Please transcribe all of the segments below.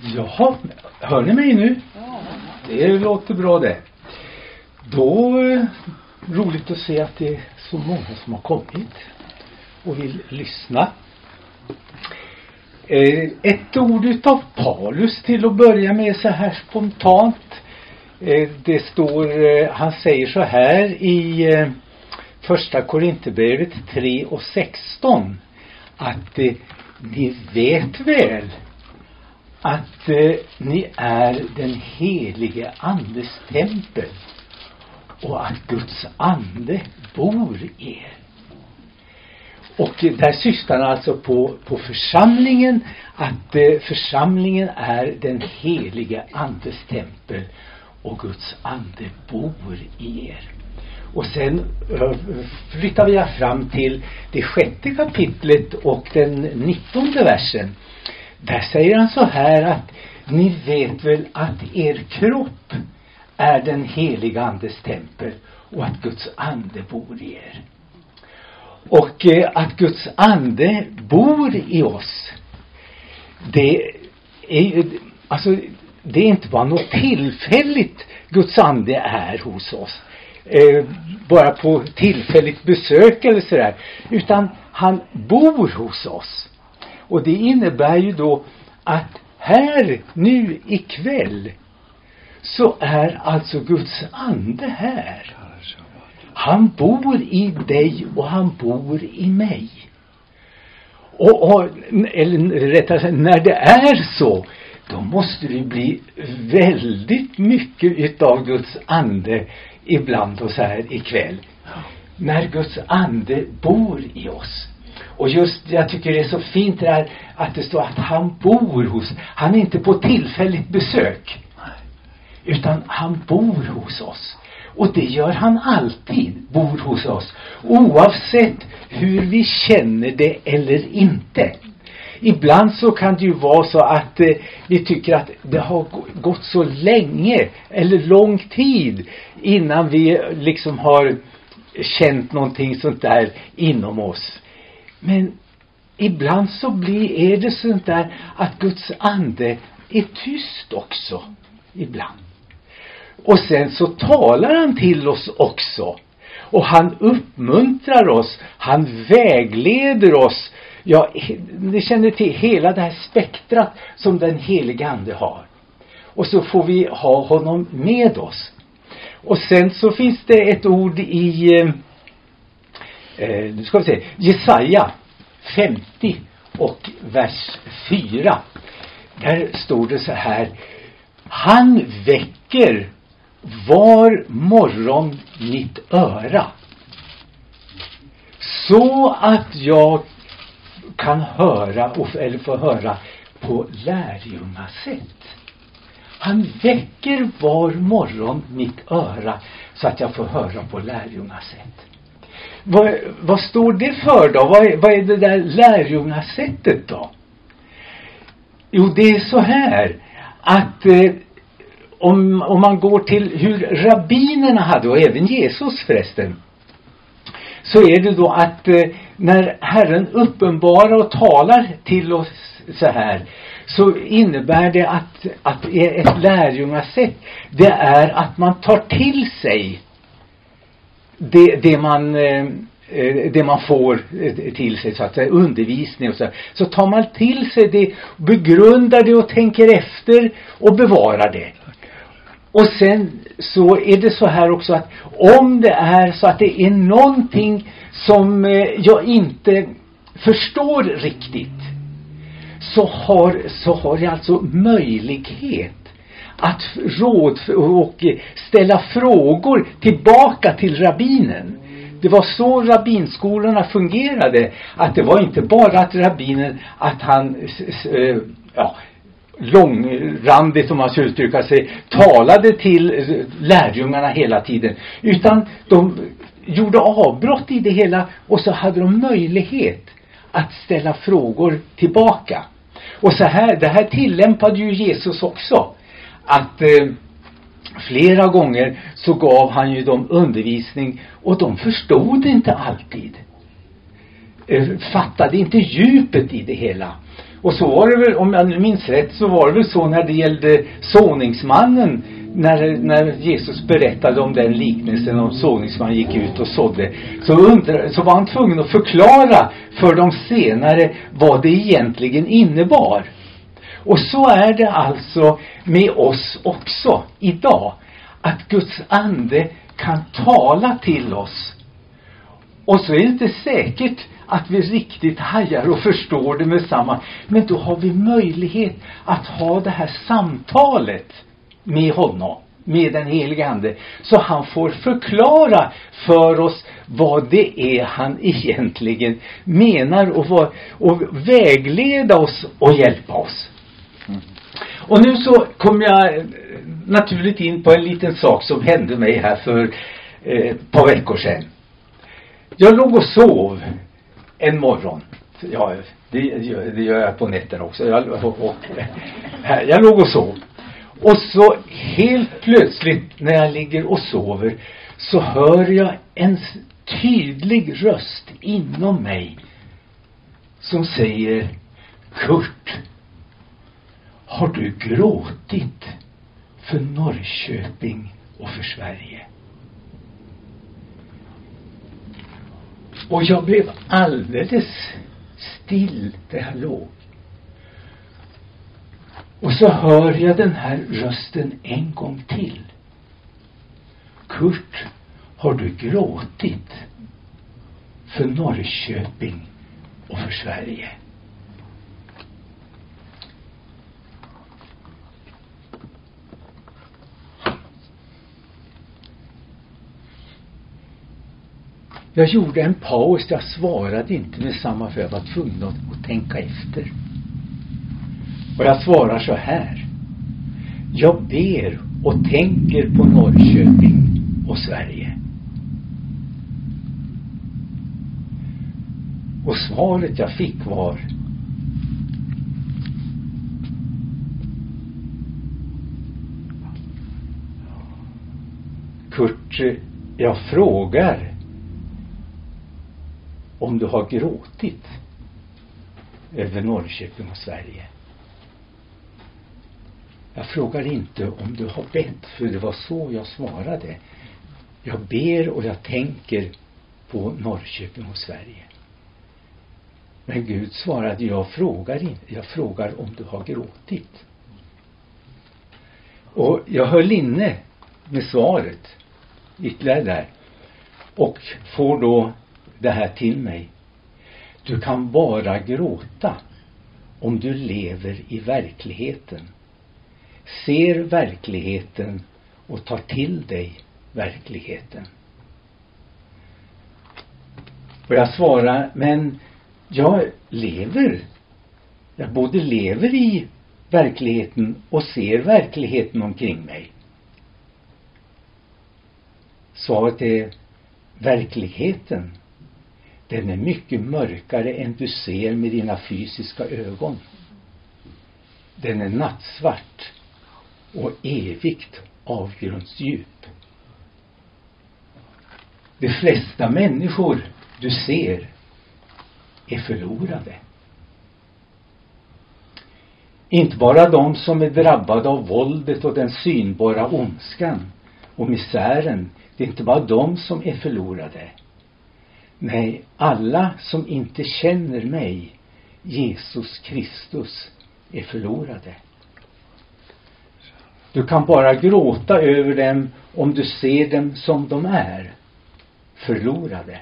Jaha, hör ni mig nu? Det låter bra det. Då, eh, roligt att se att det är så många som har kommit och vill lyssna. Eh, ett ord utav Paulus till att börja med så här spontant. Eh, det står, eh, han säger så här i eh, första Korinthierbrevet 3 och 16 att ni vet väl att eh, ni är den helige andes tempel och att Guds ande bor i er. Och där syftar han alltså på, på församlingen, att eh, församlingen är den helige andes tempel och Guds ande bor i er. Och sen eh, flyttar vi fram till det sjätte kapitlet och den nittonde versen. Där säger han så här att ni vet väl att er kropp är den heliga andes tempel och att Guds ande bor i er. Och eh, att Guds ande bor i oss, det är ju, alltså det är inte bara något tillfälligt Guds ande är hos oss. Eh, bara på tillfälligt besök eller sådär. Utan han bor hos oss. Och det innebär ju då att här nu ikväll så är alltså Guds ande här. Han bor i dig och han bor i mig. Och, och eller rättare sagt, när det är så, då måste det bli väldigt mycket utav Guds ande ibland oss här ikväll. När Guds ande bor i oss. Och just, jag tycker det är så fint det här att det står att han bor hos, han är inte på tillfälligt besök. Utan han bor hos oss. Och det gör han alltid, bor hos oss. Oavsett hur vi känner det eller inte. Ibland så kan det ju vara så att eh, vi tycker att det har gått så länge eller lång tid innan vi liksom har känt någonting sånt där inom oss. Men ibland så blir, är det sånt där att Guds ande är tyst också. Ibland. Och sen så talar han till oss också. Och han uppmuntrar oss, han vägleder oss. Ja, ni känner till hela det här spektrat som den helige ande har. Och så får vi ha honom med oss. Och sen så finns det ett ord i, eh, eh, nu ska vi se, Jesaja 50 och vers 4. Där står det så här. Han väcker var morgon mitt öra. Så att jag kan höra, eller få höra på lärjungasätt. Han väcker var morgon mitt öra så att jag får höra på lärjungasätt. Vad, vad står det för då? Vad, vad är det där lärjungasättet då? Jo, det är så här att eh, om, om man går till hur rabbinerna hade, och även Jesus förresten, så är det då att eh, när Herren uppenbarar och talar till oss så här, så innebär det att, att ett lärjungasätt, det är att man tar till sig det, det man eh, eh det man får eh, till sig, så att säga, undervisning och så. Så tar man till sig det, begrundar det och tänker efter och bevarar det. Och sen så är det så här också att om det är så att det är någonting som eh, jag inte förstår riktigt så har, så har jag alltså möjlighet att råd och ställa frågor tillbaka till rabbinen. Det var så rabbinskolorna fungerade. Att det var inte bara att rabbinen, att han, eh, ja, långrandigt om man ska uttrycka sig, talade till lärjungarna hela tiden. Utan de gjorde avbrott i det hela och så hade de möjlighet att ställa frågor tillbaka. Och så här, det här tillämpade ju Jesus också. Att eh, flera gånger så gav han ju dem undervisning och de förstod inte alltid. Eh, fattade inte djupet i det hela. Och så var det väl, om jag nu minns rätt, så var det väl så när det gällde såningsmannen när, när Jesus berättade om den liknelsen om såningsmannen gick ut och sådde så, undra, så var han tvungen att förklara för de senare vad det egentligen innebar. Och så är det alltså med oss också idag. Att Guds ande kan tala till oss. Och så är det inte säkert att vi riktigt hajar och förstår det med samma. Men då har vi möjlighet att ha det här samtalet med honom, med den helige Ande. Så han får förklara för oss vad det är han egentligen menar och, vad, och vägleda oss och hjälpa oss. Och nu så kom jag eh, naturligt in på en liten sak som hände mig här för eh, ett par veckor sedan. Jag låg och sov en morgon. Ja, det, det gör jag på nätterna också. Jag, och, och, jag låg och sov. Och så helt plötsligt när jag ligger och sover så hör jag en tydlig röst inom mig som säger Kurt, har du gråtit för Norrköping och för Sverige? Och jag blev alldeles still där jag låg. Och så hör jag den här rösten en gång till. Kurt, har du gråtit för Norrköping och för Sverige? Jag gjorde en paus, jag svarade inte med samma för jag var tvungen att tänka efter. Och jag svarar så här. Jag ber och tänker på Norrköping och Sverige. Och svaret jag fick var Kurt, eh, jag frågar om du har gråtit över Norrköping och Sverige. Jag frågar inte om du har bett, för det var så jag svarade. Jag ber och jag tänker på Norrköping och Sverige. Men Gud svarade, jag frågar inte, jag frågar om du har gråtit. Och jag höll inne med svaret ytterligare där. Och får då det här till mig. Du kan bara gråta om du lever i verkligheten. Ser verkligheten och tar till dig verkligheten. Och jag svarar, men jag lever. Jag både lever i verkligheten och ser verkligheten omkring mig. Svaret är verkligheten den är mycket mörkare än du ser med dina fysiska ögon. Den är nattsvart och evigt avgrundsdjup. De flesta människor du ser är förlorade. Inte bara de som är drabbade av våldet och den synbara ondskan och misären. Det är inte bara de som är förlorade. Nej, alla som inte känner mig, Jesus Kristus, är förlorade. Du kan bara gråta över dem om du ser dem som de är, förlorade.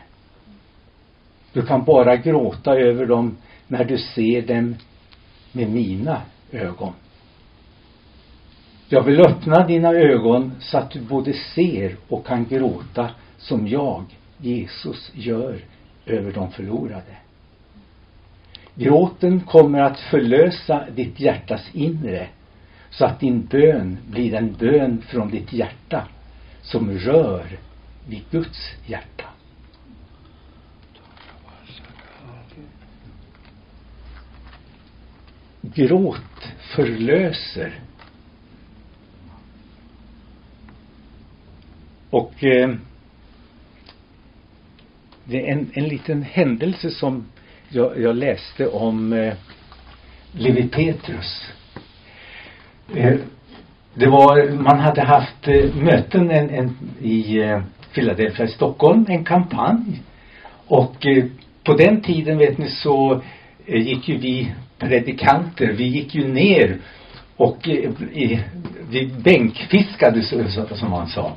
Du kan bara gråta över dem när du ser dem med mina ögon. Jag vill öppna dina ögon så att du både ser och kan gråta som jag Jesus gör över de förlorade. Gråten kommer att förlösa ditt hjärtas inre så att din bön blir en bön från ditt hjärta som rör vid Guds hjärta. Gråt förlöser. Och eh, det är en, en liten händelse som jag, jag läste om eh, Levi Petrus. Eh, det var, man hade haft eh, möten en, en, i eh, Philadelphia i Stockholm, en kampanj. Och eh, på den tiden vet ni så eh, gick ju vi predikanter, vi gick ju ner och eh, vi bänkfiskade som man sa.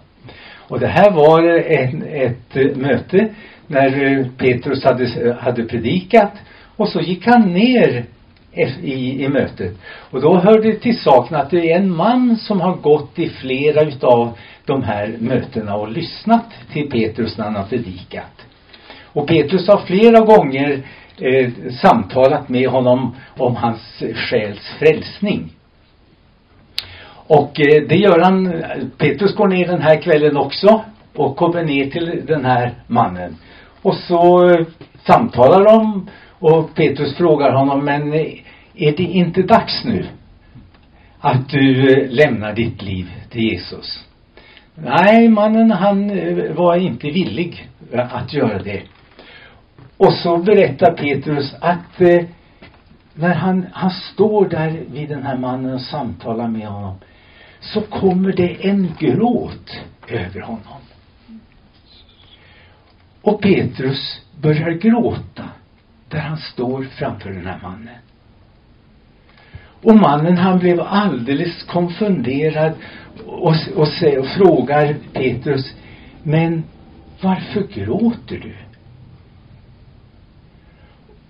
Och det här var en, ett eh, möte när eh, Petrus hade, hade predikat och så gick han ner eh, i, i mötet. Och då hörde det till saken att det är en man som har gått i flera utav de här mötena och lyssnat till Petrus när han har predikat. Och Petrus har flera gånger eh, samtalat med honom om hans själs frälsning. Och eh, det gör han, Petrus går ner den här kvällen också och kommer ner till den här mannen. Och så eh, samtalar de och Petrus frågar honom, men eh, är det inte dags nu att du eh, lämnar ditt liv till Jesus? Nej, mannen han eh, var inte villig eh, att göra det. Och så berättar Petrus att eh, när han, han står där vid den här mannen och samtalar med honom så kommer det en gråt över honom. Och Petrus börjar gråta där han står framför den här mannen. Och mannen han blev alldeles konfunderad och, och, och frågar Petrus, men varför gråter du?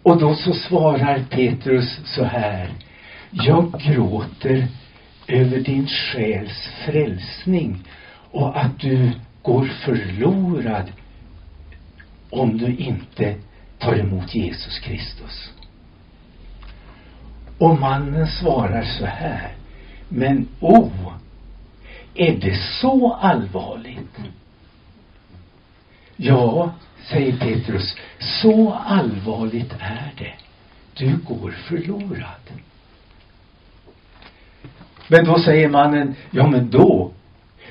Och då så svarar Petrus så här, jag gråter över din själs frälsning och att du går förlorad om du inte tar emot Jesus Kristus. Och mannen svarar så här. Men oh, är det så allvarligt? Ja, säger Petrus, så allvarligt är det. Du går förlorad. Men då säger mannen, ja men då,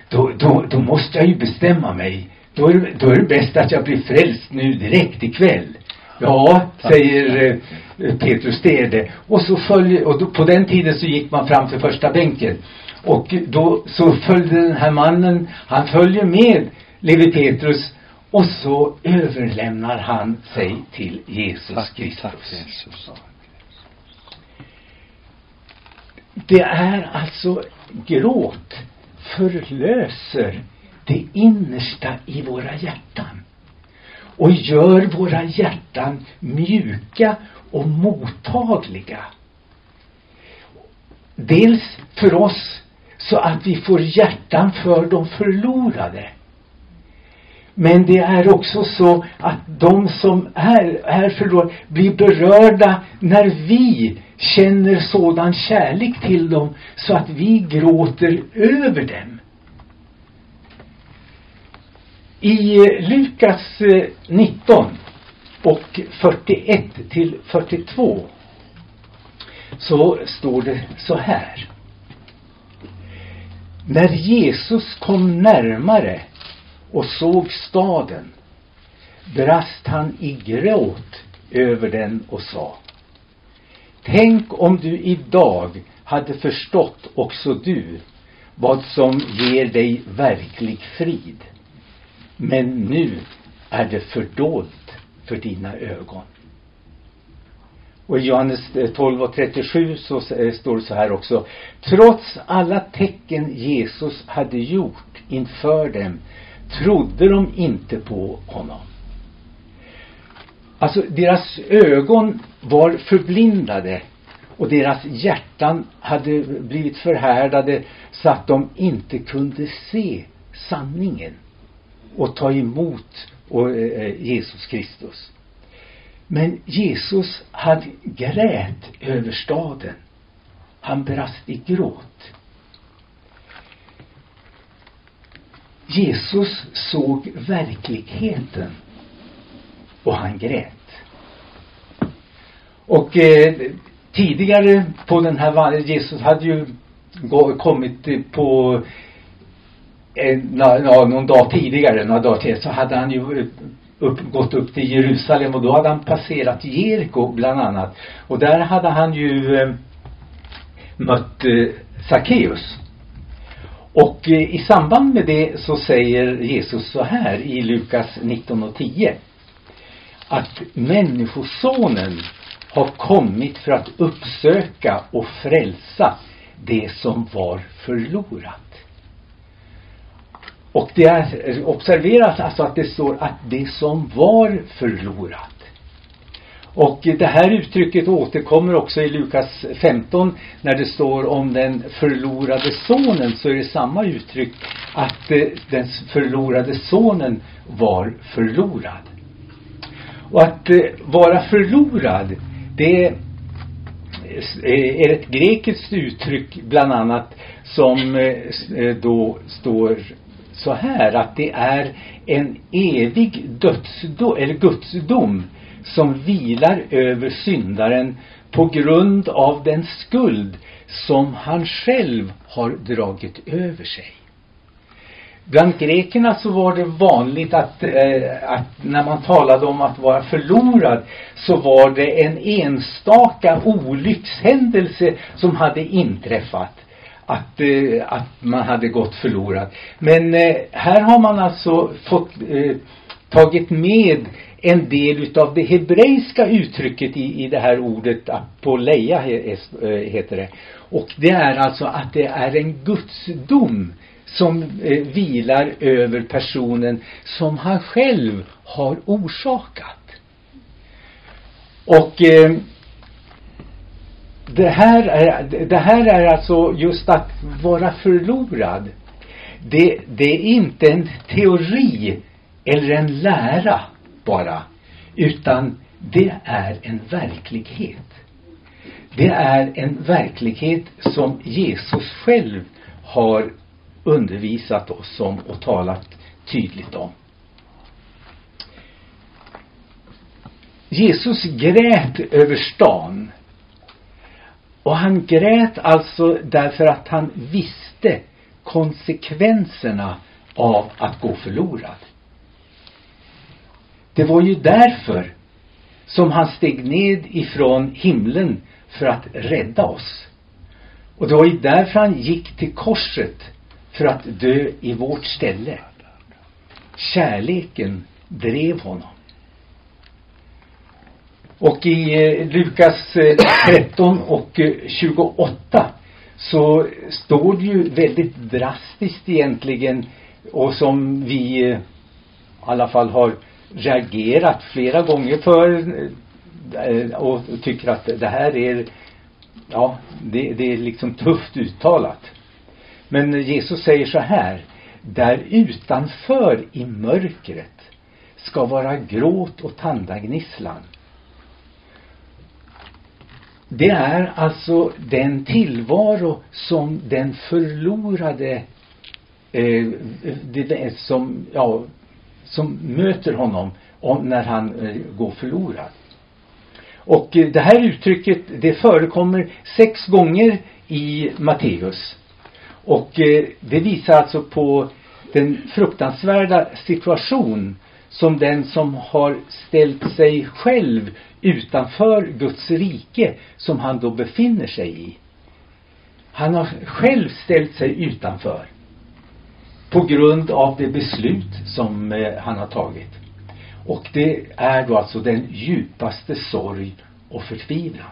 då, då, då måste jag ju bestämma mig. Då är, då är det bäst att jag blir frälst nu direkt ikväll. Ja, säger eh, Petrus, det. Och så följer, och då, på den tiden så gick man fram till första bänken. Och då så följde den här mannen, han följer med Levi Petrus och så överlämnar han sig till Jesus tack, Kristus. Tack, Jesus. Det är alltså gråt förlöser det innersta i våra hjärtan och gör våra hjärtan mjuka och mottagliga. Dels för oss så att vi får hjärtan för de förlorade. Men det är också så att de som är, är förlorade blir berörda när vi känner sådan kärlek till dem så att vi gråter över dem. I Lukas eh, 19 och 41 till 42 så står det så här. När Jesus kom närmare och såg staden brast han i gråt över den och sa Tänk om du idag hade förstått också du vad som ger dig verklig frid. Men nu är det fördolt för dina ögon. Och i Johannes eh, 12 och 37 så eh, står det så här också. Trots alla tecken Jesus hade gjort inför dem trodde de inte på honom. Alltså deras ögon var förblindade och deras hjärtan hade blivit förhärdade så att de inte kunde se sanningen och ta emot eh, Jesus Kristus. Men Jesus hade grät över staden. Han brast i gråt. Jesus såg verkligheten och han grät. Och eh, tidigare på den här Jesus hade ju kommit på en, ja, någon dag tidigare, några dagar tidigare, så hade han ju upp, gått upp till Jerusalem och då hade han passerat Jeriko bland annat. Och där hade han ju eh, mött eh, Sackeus. Och eh, i samband med det så säger Jesus så här i Lukas 19 och 10. Att människosonen har kommit för att uppsöka och frälsa det som var förlorat. Och det är, observeras alltså att det står att det som var förlorat. Och det här uttrycket återkommer också i Lukas 15 när det står om den förlorade sonen så är det samma uttryck att eh, den förlorade sonen var förlorad. Och att eh, vara förlorad det eh, är ett grekiskt uttryck bland annat som eh, då står så här att det är en evig dödsdom, eller gudsdom som vilar över syndaren på grund av den skuld som han själv har dragit över sig. Bland grekerna så var det vanligt att, eh, att när man talade om att vara förlorad så var det en enstaka olyckshändelse som hade inträffat att, eh, att man hade gått förlorad. Men eh, här har man alltså fått eh, tagit med en del utav det hebreiska uttrycket i, i det här ordet apoleia eh, heter det. Och det är alltså att det är en gudsdom som eh, vilar över personen som han själv har orsakat. Och eh, det här, är, det här är alltså just att vara förlorad. Det, det är inte en teori eller en lära bara. Utan det är en verklighet. Det är en verklighet som Jesus själv har undervisat oss om och talat tydligt om. Jesus grät över stan och han grät alltså därför att han visste konsekvenserna av att gå förlorad. Det var ju därför som han steg ned ifrån himlen för att rädda oss. Och det var ju därför han gick till korset för att dö i vårt ställe. Kärleken drev honom. Och i eh, Lukas eh, 13 och eh, 28 så står det ju väldigt drastiskt egentligen och som vi i alla fall har reagerat flera gånger för eh, och tycker att det här är ja, det, det är liksom tufft uttalat. Men Jesus säger så här där utanför i mörkret ska vara gråt och tandagnisslan det är alltså den tillvaro som den förlorade eh, det, som, ja, som möter honom om, när han eh, går förlorad. Och eh, det här uttrycket det förekommer sex gånger i Matteus. Och eh, det visar alltså på den fruktansvärda situation som den som har ställt sig själv utanför Guds rike som han då befinner sig i. Han har själv ställt sig utanför på grund av det beslut som eh, han har tagit. Och det är då alltså den djupaste sorg och förtvivlan.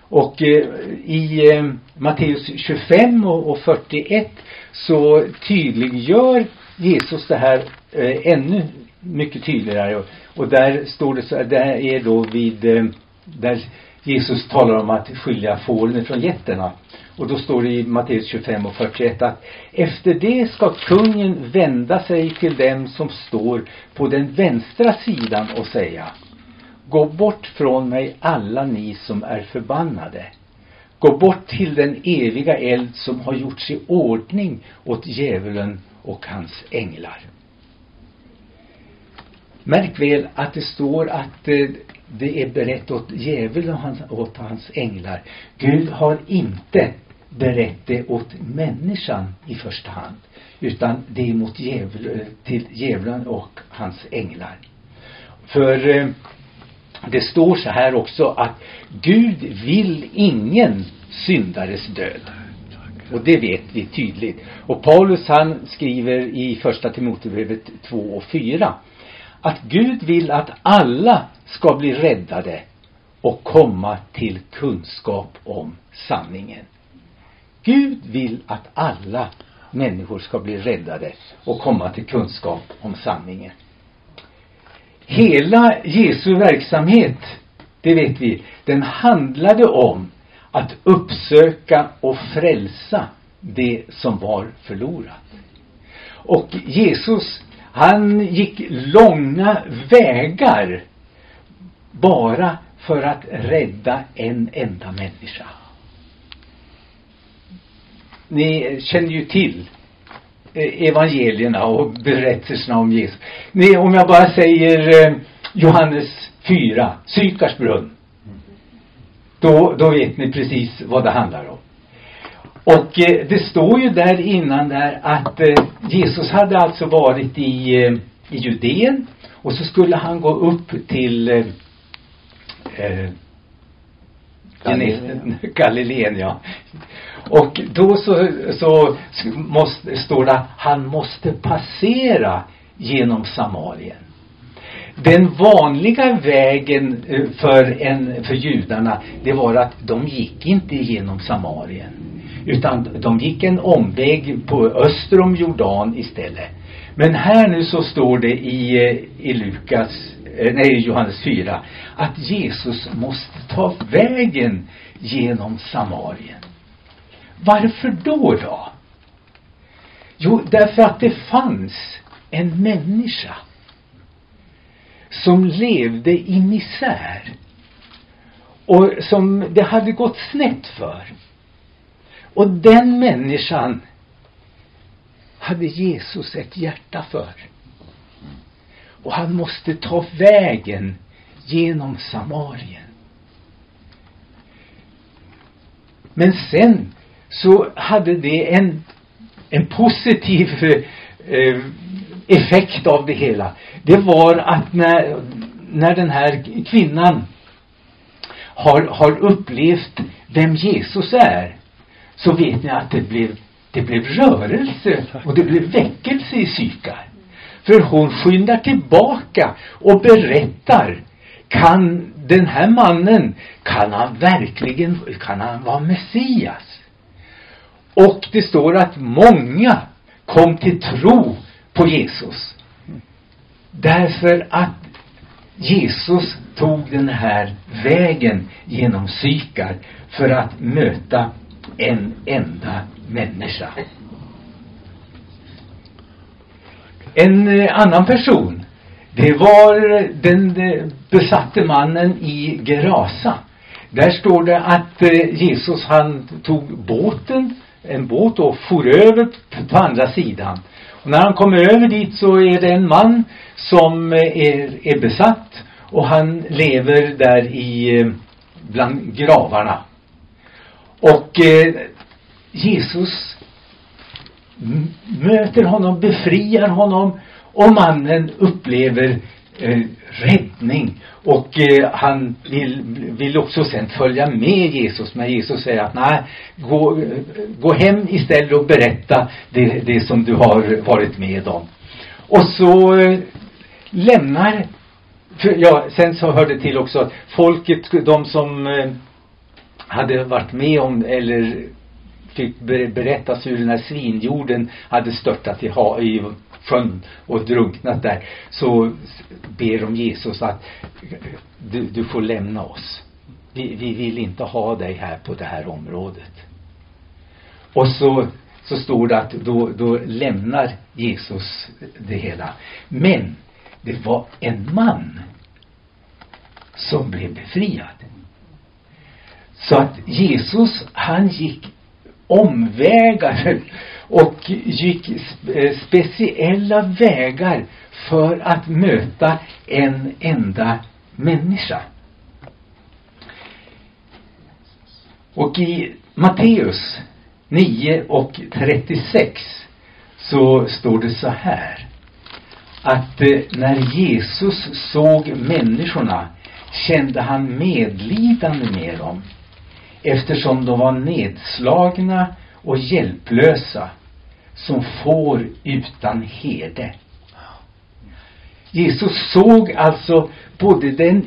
Och eh, i eh, Matteus 25 och, och 41 så tydliggör Jesus det här eh, ännu mycket tydligare. Och där står det så, det är då vid, eh, där Jesus talar om att skilja fåren från getterna. Och då står det i Matteus 25 och 41 att efter det ska kungen vända sig till dem som står på den vänstra sidan och säga Gå bort från mig alla ni som är förbannade. Gå bort till den eviga eld som har gjorts i ordning åt djävulen och hans änglar. Märk väl att det står att eh, det är berett åt djävulen och hans, åt hans änglar. Gud har inte berett det åt människan i första hand. Utan det är mot djävul, eh, till djävulen och hans änglar. För eh, det står så här också att Gud vill ingen syndares död. Och det vet vi tydligt. Och Paulus han skriver i första Timoteusbrevet 2 och 4 att Gud vill att alla ska bli räddade och komma till kunskap om sanningen. Gud vill att alla människor ska bli räddade och komma till kunskap om sanningen. Hela Jesu verksamhet, det vet vi, den handlade om att uppsöka och frälsa det som var förlorat. Och Jesus, han gick långa vägar bara för att rädda en enda människa. Ni känner ju till eh, evangelierna och berättelserna om Jesus. Ni, om jag bara säger eh, Johannes 4, Sykars brunn. Då, då vet ni precis vad det handlar om. Och eh, det står ju där innan där att eh, Jesus hade alltså varit i, eh, i Judeen och så skulle han gå upp till eh, eh Galileen, ja. Och då så, så måste, står det att han måste passera genom Samarien. Den vanliga vägen eh, för, en, för judarna, det var att de gick inte genom Samarien. Utan de gick en omväg på öster om Jordan istället. Men här nu så står det i, eh, i Lukas, eh, nej Johannes 4, att Jesus måste ta vägen genom Samarien. Varför då då? Jo, därför att det fanns en människa som levde i misär och som det hade gått snett för. Och den människan hade Jesus ett hjärta för. Och han måste ta vägen genom Samarien. Men sen så hade det en, en positiv eh, effekt av det hela. Det var att när, när den här kvinnan har, har upplevt vem Jesus är så vet ni att det blev, det blev rörelse och det blev väckelse i Sykar. För hon skyndar tillbaka och berättar kan den här mannen, kan han verkligen, kan han vara Messias? Och det står att många kom till tro på Jesus. Därför att Jesus tog den här vägen genom Sykar för att möta en enda människa. En eh, annan person, det var eh, den eh, besatte mannen i Gerasa. Där står det att Jesus han tog båten, en båt och for över på andra sidan. Och när han kommer över dit så är det en man som är, är besatt och han lever där i bland gravarna. Och eh, Jesus möter honom, befriar honom och mannen upplever eh, räddning. Och eh, han vill, vill också sen följa med Jesus. Men Jesus säger att nej, gå, eh, gå hem istället och berätta det, det som du har varit med om. Och så eh, lämnar, för, ja, sen så hörde till också folket, de som eh, hade varit med om eller fick berättas hur den här svinjorden hade störtat i, ha, i sjön och drunknat där. Så ber de Jesus att du, du får lämna oss. Vi, vi vill inte ha dig här på det här området. Och så, så står det att då, då lämnar Jesus det hela. Men det var en man som blev befriad. Så att Jesus, han gick omvägar och gick eh, speciella vägar för att möta en enda människa. Och i Matteus 9 och 36 så står det så här att eh, när Jesus såg människorna kände han medlidande med dem eftersom de var nedslagna och hjälplösa som får utan herde. Jesus såg alltså både den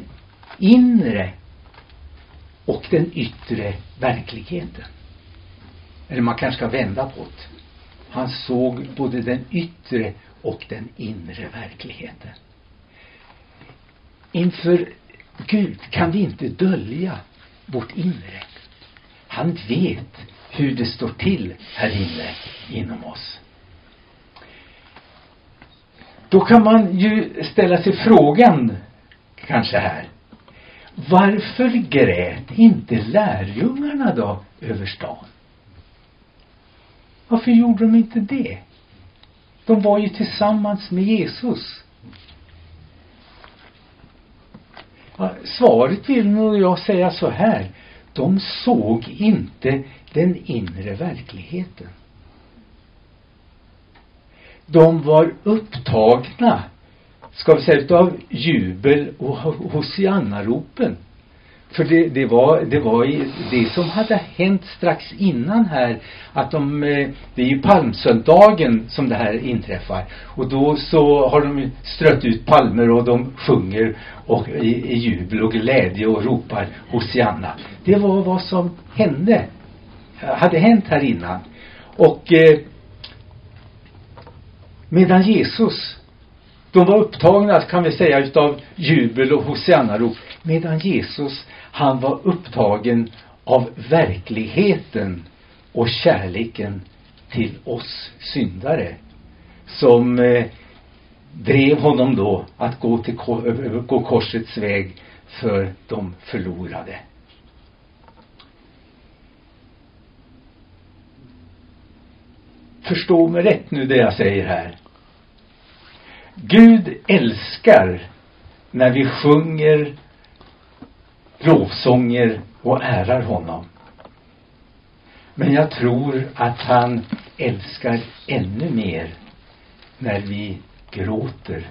inre och den yttre verkligheten. Eller man kanske ska vända på det. Han såg både den yttre och den inre verkligheten. Inför Gud kan vi inte dölja vårt inre. Han vet hur det står till här inne inom oss. Då kan man ju ställa sig frågan, kanske här. Varför grät inte lärjungarna då över stan? Varför gjorde de inte det? De var ju tillsammans med Jesus. Ja, svaret vill nog jag säga så här. De såg inte den inre verkligheten. De var upptagna, ska vi säga, utav jubel och hosiannaropen. För det, det, var, det var det som hade hänt strax innan här att de, eh, det är ju palmsöndagen som det här inträffar. Och då så har de strött ut palmer och de sjunger och i, i jubel och glädje och ropar Hosianna. Det var vad som hände, hade hänt här innan. Och eh, medan Jesus de var upptagna kan vi säga utav jubel och hosiannarop. Medan Jesus han var upptagen av verkligheten och kärleken till oss syndare. Som eh, drev honom då att gå, till, gå korsets väg för de förlorade. Förstå mig rätt nu det jag säger här. Gud älskar när vi sjunger lovsånger och ärar honom. Men jag tror att han älskar ännu mer när vi gråter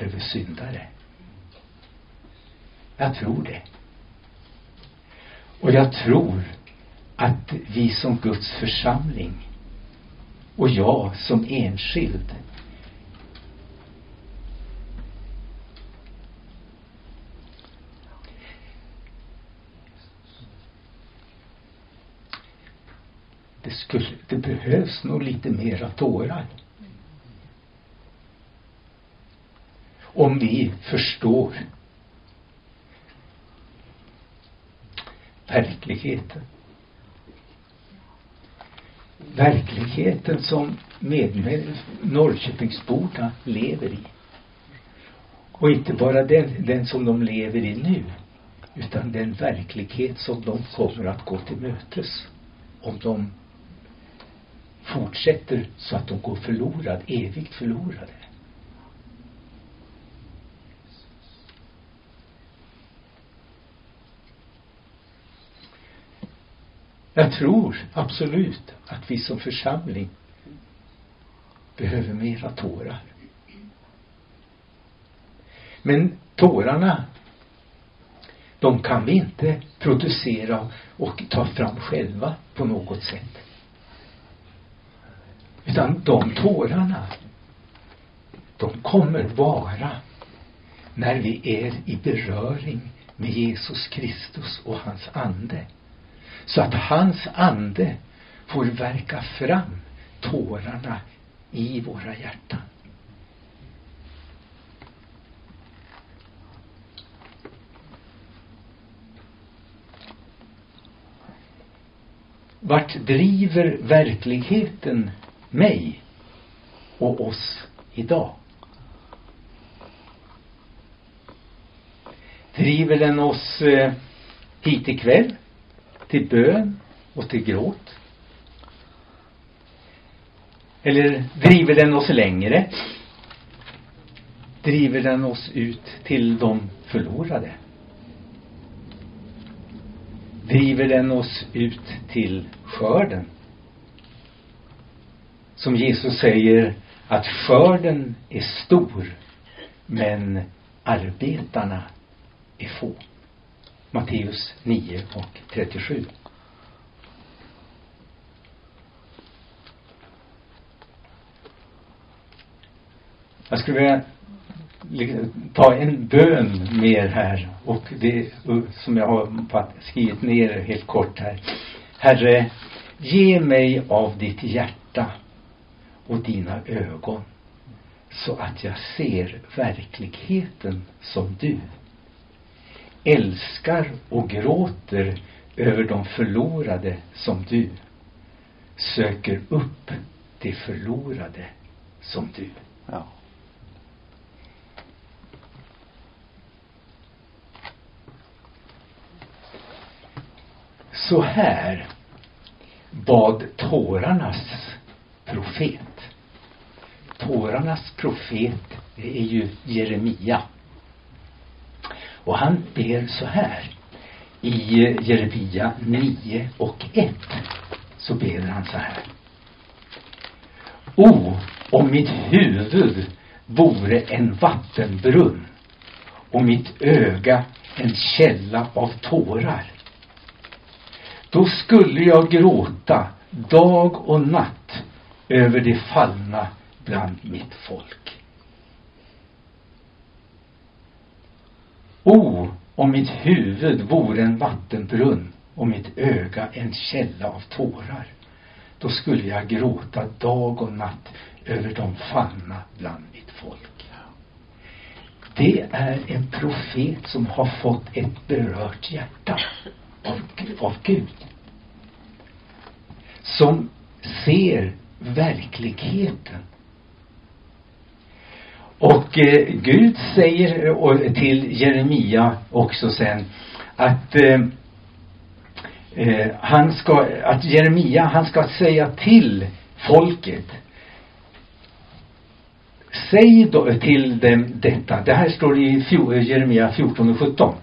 över syndare. Jag tror det. Och jag tror att vi som Guds församling och jag som enskild det, skulle, det behövs nog lite mera tårar. Om vi förstår verkligheten. Verkligheten som med Norrköpingsborna lever i. Och inte bara den, den som de lever i nu, utan den verklighet som de kommer att gå till mötes om de fortsätter så att de går förlorad, evigt förlorade. Jag tror absolut att vi som församling behöver mera tårar. Men tårarna, de kan vi inte producera och ta fram själva på något sätt. Utan de tårarna, de kommer vara när vi är i beröring med Jesus Kristus och hans ande. Så att hans ande får verka fram tårarna i våra hjärtan. Vart driver verkligheten mig och oss idag. Driver den oss eh, hit ikväll till bön och till gråt? Eller driver den oss längre? Driver den oss ut till de förlorade? Driver den oss ut till skörden? Som Jesus säger att skörden är stor men arbetarna är få. Matteus 9 och 37. Jag skulle vilja ta en bön mer här och det som jag har skrivit ner helt kort här. Herre, ge mig av ditt hjärta och dina ögon så att jag ser verkligheten som du. Älskar och gråter över de förlorade som du. Söker upp de förlorade som du. Ja. Så här bad tårarnas profet. Tårarnas profet det är ju Jeremia. Och han ber så här i Jeremia 9 och 1 så ber han så här. O, om mitt huvud vore en vattenbrunn och mitt öga en källa av tårar då skulle jag gråta dag och natt över det fallna bland mitt folk. O, om mitt huvud vore en vattenbrunn och mitt öga en källa av tårar. Då skulle jag gråta dag och natt över de fallna bland mitt folk. Det är en profet som har fått ett berört hjärta av, av Gud. Som ser verkligheten. Och eh, Gud säger och, till Jeremia också sen att eh, eh, han ska, att Jeremia, han ska säga till folket Säg då till dem detta. Det här står i Jeremia 14 och 17.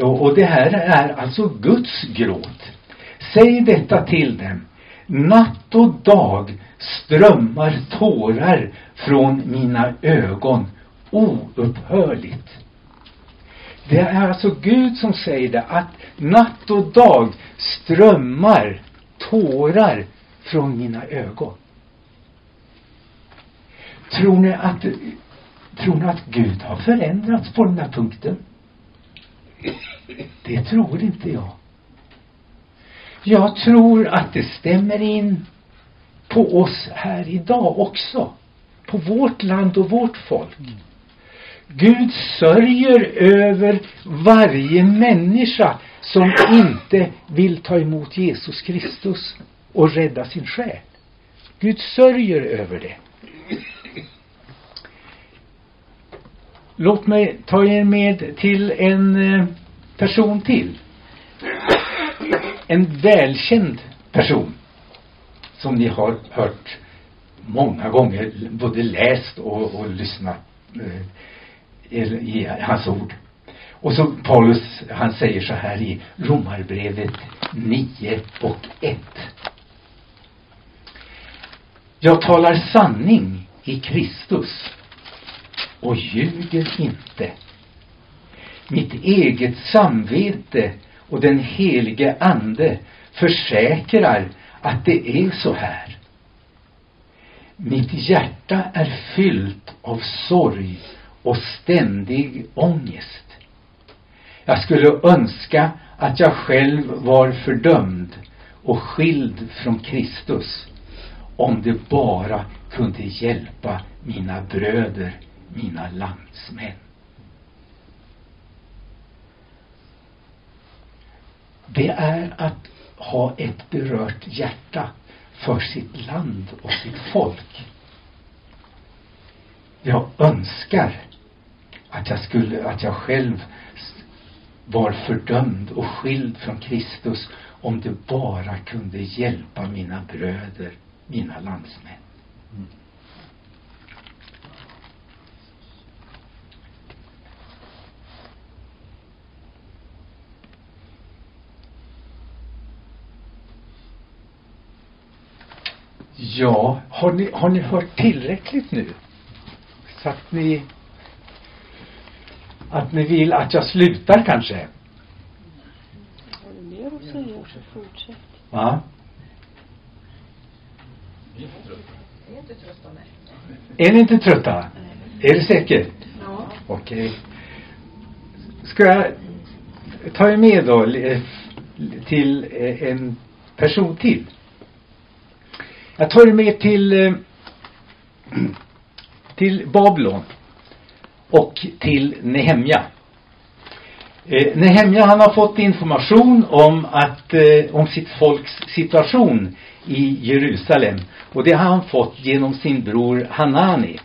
Och, och det här är alltså Guds gråt. Säg detta till dem. Natt och dag strömmar tårar från mina ögon oupphörligt. Det är alltså Gud som säger det, att natt och dag strömmar tårar från mina ögon. Tror ni att, tror ni att Gud har förändrats på den här punkten? Det tror inte jag. Jag tror att det stämmer in på oss här idag också. På vårt land och vårt folk. Gud sörjer över varje människa som inte vill ta emot Jesus Kristus och rädda sin själ. Gud sörjer över det. Låt mig ta er med till en eh, person till. En välkänd person som ni har hört många gånger, både läst och, och lyssnat eh, i hans ord. Och så Paulus, han säger så här i Romarbrevet 9 och 1. Jag talar sanning i Kristus och ljuger inte. Mitt eget samvete och den helige ande försäkrar att det är så här. Mitt hjärta är fyllt av sorg och ständig ångest. Jag skulle önska att jag själv var fördömd och skild från Kristus om det bara kunde hjälpa mina bröder, mina landsmän. Det är att ha ett berört hjärta för sitt land och sitt folk. Jag önskar att jag skulle, att jag själv var fördömd och skild från Kristus om det bara kunde hjälpa mina bröder, mina landsmän. Mm. Ja, har ni, har ni hört tillräckligt nu? Så att ni att ni vill att jag slutar kanske? Fortsätt. Ja. Vi är inte trötta med. Är ni inte trötta? Är det säkert? Ja. Okej. Ska jag ta er med då eh, till eh, en person till? Jag tar er med till eh, till Babylon och till Nehemja. Eh, Nehemja han har fått information om att eh, om sitt folks situation i Jerusalem och det har han fått genom sin bror Hanani.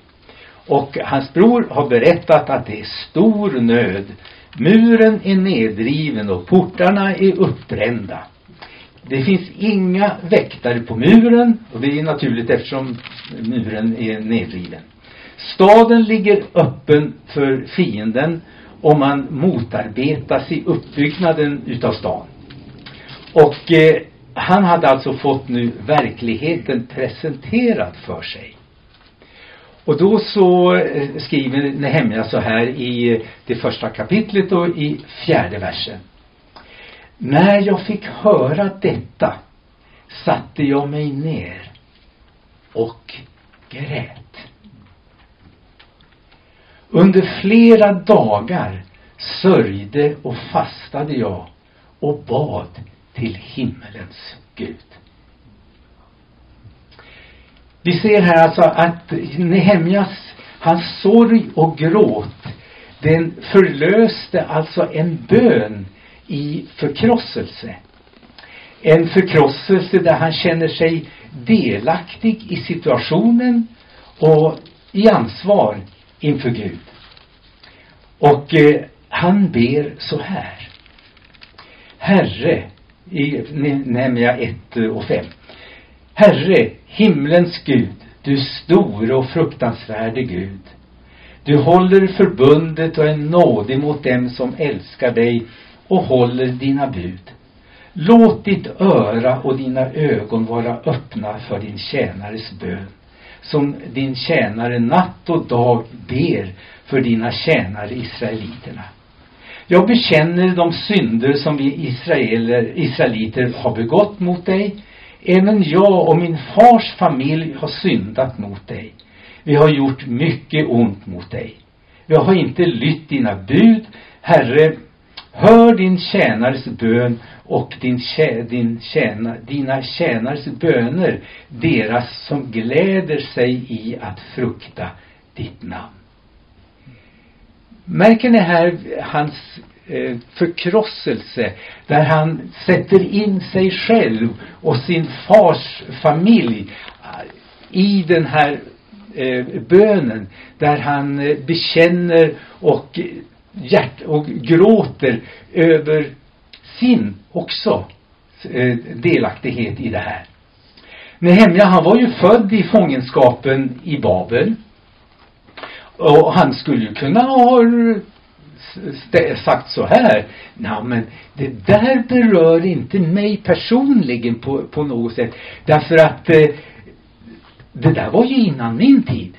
Och hans bror har berättat att det är stor nöd. Muren är nedriven och portarna är uppbrända. Det finns inga väktare på muren och det är naturligt eftersom muren är nedriven. Staden ligger öppen för fienden och man motarbetas i uppbyggnaden utav stan. Och eh, han hade alltså fått nu verkligheten presenterad för sig. Och då så eh, skriver Nehemja så här i eh, det första kapitlet och i fjärde versen. När jag fick höra detta satte jag mig ner och grät. Under flera dagar sörjde och fastade jag och bad till himmelens Gud. Vi ser här alltså att Nehemjas, hans sorg och gråt, den förlöste alltså en bön i förkrosselse. En förkrosselse där han känner sig delaktig i situationen och i ansvar inför Gud. Och eh, han ber så här. Herre, i Nehemja 1 eh, och 5. Herre, himlens Gud, du store och fruktansvärde Gud. Du håller förbundet och är nådig mot dem som älskar dig och håller dina bud. Låt ditt öra och dina ögon vara öppna för din tjänares bön, som din tjänare natt och dag ber för dina tjänare israeliterna. Jag bekänner de synder som vi israeler, israeliter har begått mot dig. Även jag och min fars familj har syndat mot dig. Vi har gjort mycket ont mot dig. Vi har inte lytt dina bud. Herre, hör din tjänares bön och din, tjä, din tjäna, dina tjänares böner, deras som gläder sig i att frukta ditt namn. Märker ni här hans eh, förkrosselse där han sätter in sig själv och sin fars familj eh, i den här eh, bönen där han eh, bekänner och hjärt och gråter över sin också eh, delaktighet i det här. Nehemja han var ju född i fångenskapen i Babel. Och han skulle ju kunna ha sagt så här. Nej men det där berör inte mig personligen på, på något sätt. Därför att eh, det där var ju innan min tid.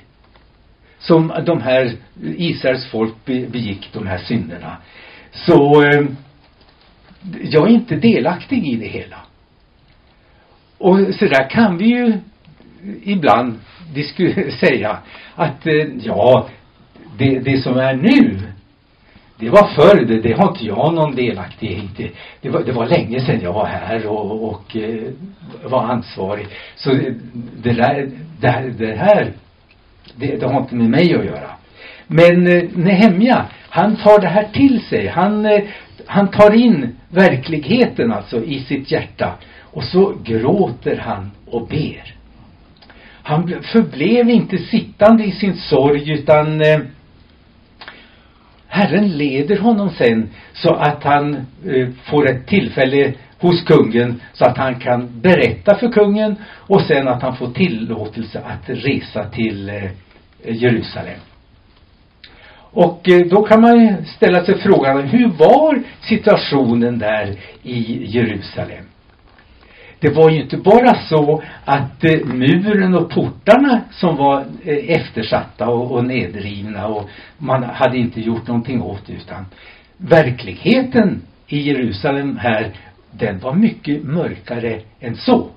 Som de här Israels folk begick de här synderna. Så eh, jag är inte delaktig i det hela. Och så där kan vi ju ibland säga att eh, ja, det, det som är nu det var förr, det, det har inte jag någon delaktighet i. Det var, det var länge sedan jag var här och, och eh, var ansvarig. Så det, det där, det, det här, det, det har inte med mig att göra. Men eh, Nehemja, han tar det här till sig. Han, eh, han tar in verkligheten alltså i sitt hjärta. Och så gråter han och ber. Han förblev inte sittande i sin sorg utan eh, Herren leder honom sen så att han eh, får ett tillfälle hos kungen så att han kan berätta för kungen och sen att han får tillåtelse att resa till eh, Jerusalem. Och eh, då kan man ställa sig frågan, hur var situationen där i Jerusalem? det var ju inte bara så att eh, muren och portarna som var eh, eftersatta och, och nedrivna och man hade inte gjort någonting åt utan verkligheten i Jerusalem här den var mycket mörkare än så.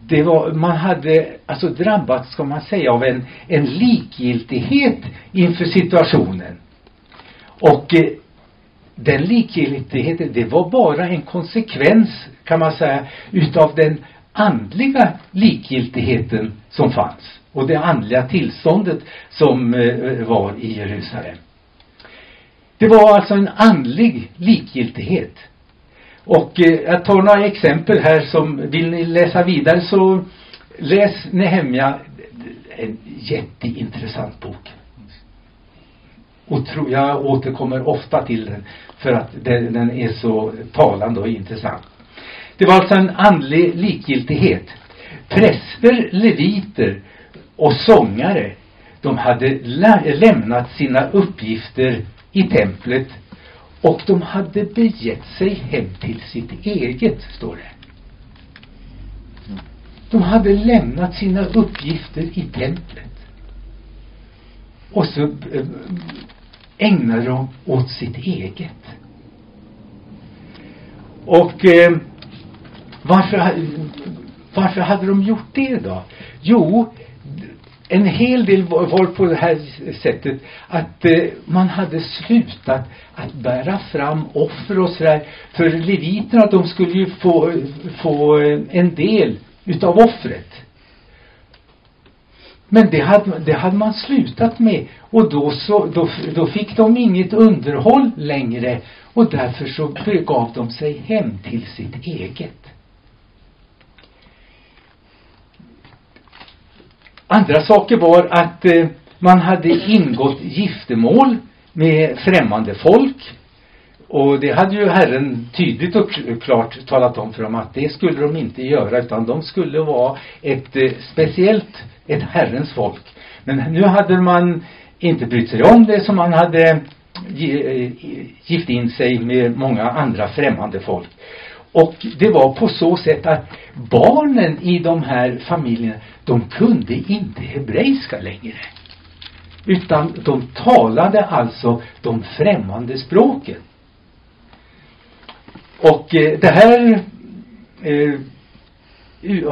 Det var, man hade alltså drabbats, ska man säga, av en, en likgiltighet inför situationen. Och eh, den likgiltigheten, det var bara en konsekvens, kan man säga, utav den andliga likgiltigheten som fanns och det andliga tillståndet som eh, var i Jerusalem. Det var alltså en andlig likgiltighet. Och eh, jag tar några exempel här som, vill ni läsa vidare så läs Nehemja, en jätteintressant bok. Och tro, jag återkommer ofta till den för att den, den är så talande och intressant. Det var alltså en andlig likgiltighet. Präster, leviter och sångare, de hade lä lämnat sina uppgifter i templet och de hade begett sig hem till sitt eget, står det. De hade lämnat sina uppgifter i templet. Och så eh, ägnade de åt sitt eget. Och eh, varför, varför hade de gjort det då? Jo, en hel del var på det här sättet att eh, man hade slutat att bära fram offer och sådär. För leviterna de skulle ju få, få eh, en del utav offret. Men det hade, det hade man slutat med och då, så, då, då fick de inget underhåll längre och därför så begav de sig hem till sitt eget. Andra saker var att eh, man hade ingått giftermål med främmande folk. Och det hade ju Herren tydligt och klart talat om för dem att det skulle de inte göra utan de skulle vara ett eh, speciellt, ett Herrens folk. Men nu hade man inte brytt sig om det som man hade eh, gift in sig med många andra främmande folk. Och det var på så sätt att barnen i de här familjerna, de kunde inte hebreiska längre. Utan de talade alltså de främmande språken. Och eh, det här eh,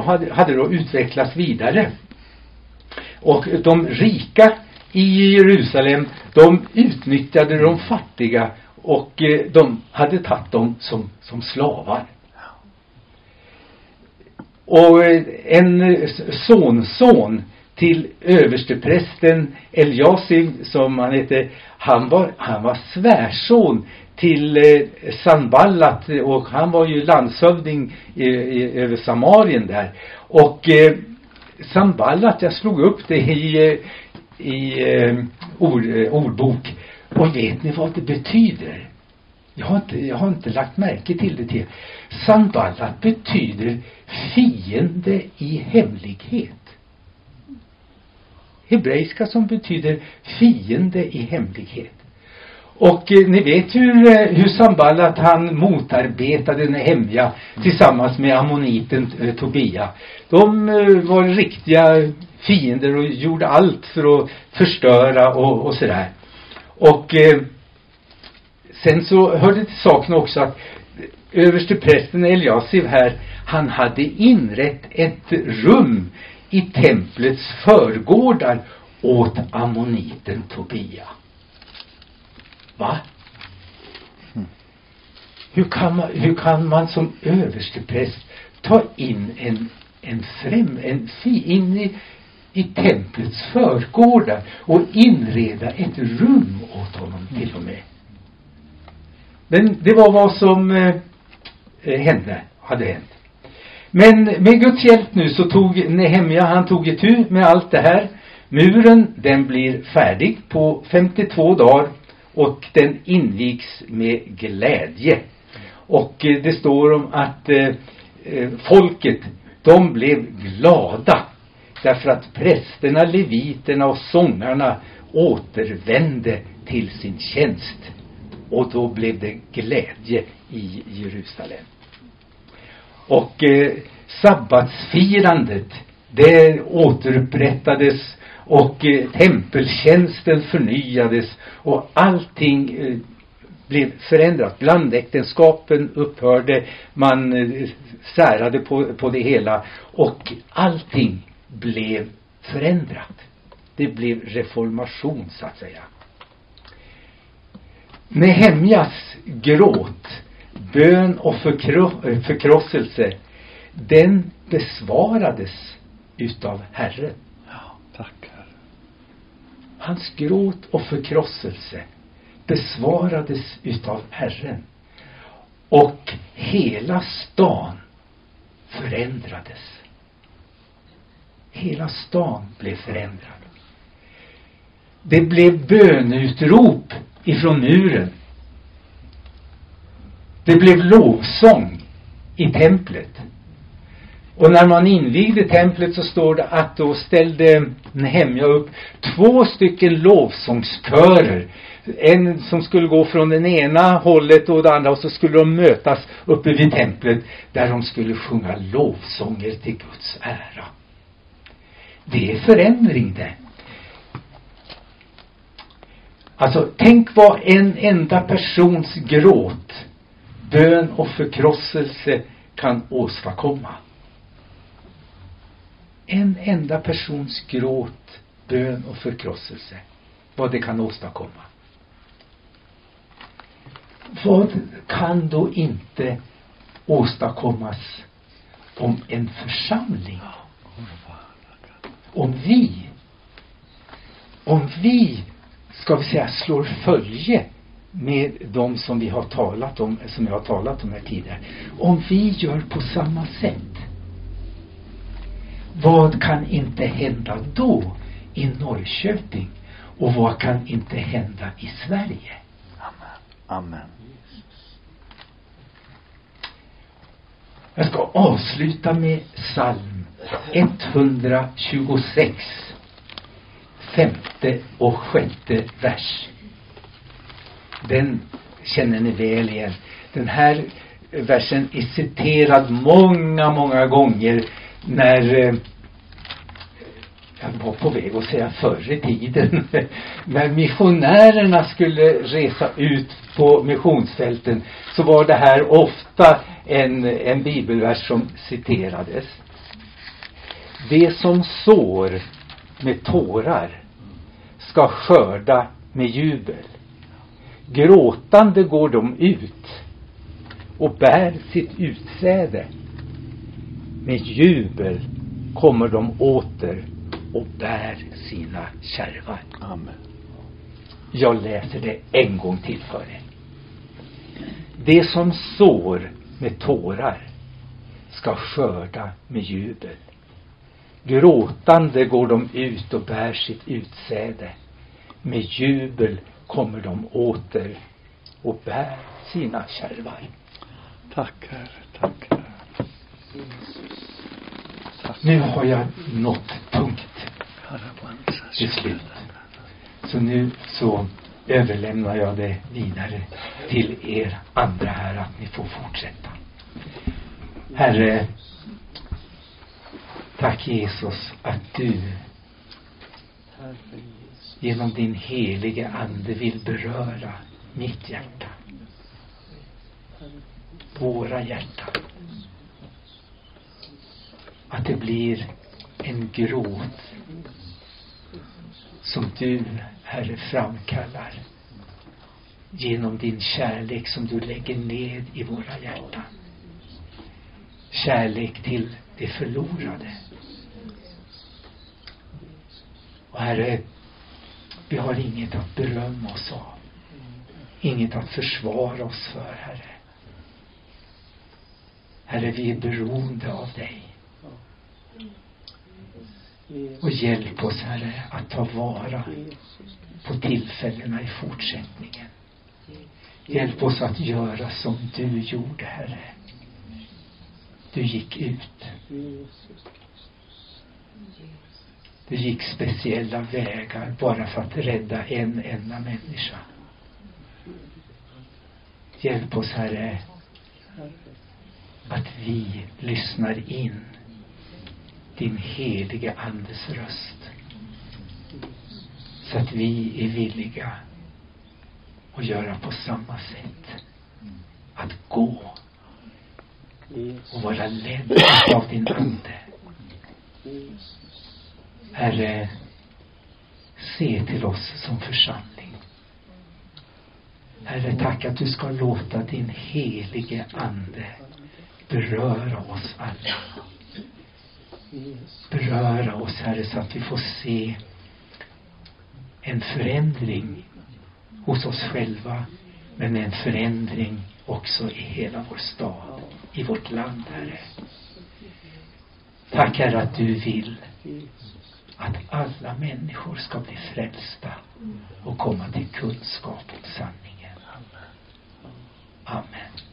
hade, hade då utvecklats vidare. Och de rika i Jerusalem, de utnyttjade de fattiga och eh, de hade tagit dem som, som slavar. Och eh, en eh, sonson till översteprästen Eliasim, som han hette, han var, han var svärson till eh, Sanballat och han var ju landshövding i, i, över Samarien där. Och eh, Sanballat, jag slog upp det i, eh, i eh, ord, ordbok. Och vet ni vad det betyder? Jag har inte, jag har inte lagt märke till det till. Sanballat betyder fiende i hemlighet. Hebreiska som betyder fiende i hemlighet. Och eh, ni vet eh, hur, hur Sambalat han motarbetade Nehemja tillsammans med ammoniten eh, Tobia. De eh, var riktiga fiender och gjorde allt för att förstöra och, och sådär. Och eh, sen så hörde till saken också att översteprästen Eliasiv här, han hade inrett ett rum i templets förgårdar åt ammoniten Tobia. Va? Hur kan man, hur kan man som överstepräst ta in en, en främ, en fi, in i, i templets förgårdar och inreda ett rum åt honom till och med? Men det var vad som eh, eh, hände, hade hänt. Men med Guds hjälp nu så tog Nehemja, han tog itu med allt det här. Muren, den blir färdig på 52 dagar och den invigs med glädje. Och eh, det står om att eh, eh, folket, de blev glada därför att prästerna, leviterna och sångarna återvände till sin tjänst. Och då blev det glädje i Jerusalem. Och eh, sabbatsfirandet, det återupprättades och eh, tempeltjänsten förnyades och allting eh, blev förändrat. Blandäktenskapen upphörde, man eh, särade på, på det hela och allting blev förändrat. Det blev reformation så att säga. Nehemjas gråt, bön och förkro- förkrosselse, den besvarades utav Herren. Ja, tack Herre. Hans gråt och förkrosselse besvarades utav Herren. Och hela stan förändrades. Hela stan blev förändrad. Det blev bönutrop ifrån muren. Det blev lovsång i templet. Och när man invigde templet så står det att då ställde Nehemja upp två stycken lovsångskörer. En som skulle gå från den ena hållet och det andra och så skulle de mötas uppe vid templet där de skulle sjunga lovsånger till Guds ära. Det är förändring det. Alltså, tänk vad en enda persons gråt, bön och förkrosselse kan åstadkomma. En enda persons gråt, bön och förkrosselse. Vad det kan åstadkomma. Vad kan då inte åstadkommas om en församling, om vi, om vi, ska vi säga, slår följe med de som vi har talat om, som jag har talat om här tidigare. Om vi gör på samma sätt. Vad kan inte hända då i Norrköping? Och vad kan inte hända i Sverige? Amen. Amen. Jag ska avsluta med psalm 126 femte och sjätte vers. Den känner ni väl igen. Den här versen är citerad många, många gånger när eh, jag var på väg att säga förr i tiden. när missionärerna skulle resa ut på missionsfälten så var det här ofta en, en bibelvers som citerades. Det som sår med tårar ska skörda med jubel. Gråtande går de ut och bär sitt utsäde. Med jubel kommer de åter och bär sina kärvar. Amen. Jag läser det en gång till för er. Det som sår med tårar ska skörda med jubel. Gråtande går de ut och bär sitt utsäde. Med jubel kommer de åter och bär sina kärvar. Tack Herre. Tack Herre. Nu har jag nått punkt till slut. Så nu så överlämnar jag det vidare till er andra här att ni får fortsätta. Herre, tack Jesus att du genom din helige Ande vill beröra mitt hjärta. Våra hjärtan. Att det blir en gråt som du, Herre, framkallar genom din kärlek som du lägger ned i våra hjärtan. Kärlek till det förlorade. Och Herre, vi har inget att berömma oss av. Inget att försvara oss för, Herre. Herre, vi är beroende av dig. Och hjälp oss, Herre, att ta vara på tillfällena i fortsättningen. Hjälp oss att göra som du gjorde, Herre. Du gick ut. Du gick speciella vägar bara för att rädda en enda människa. Hjälp oss, Herre, att vi lyssnar in din helige Andes röst. Så att vi är villiga att göra på samma sätt. Att gå och vara ledd av din Ande. Herre, se till oss som församling. Herre, tack att du ska låta din helige Ande beröra oss alla. Beröra oss, Herre, så att vi får se en förändring hos oss själva, men en förändring också i hela vår stad, i vårt land, Herre. Tack, Herre, att du vill att alla människor ska bli frälsta och komma till kunskap om sanningen. Amen.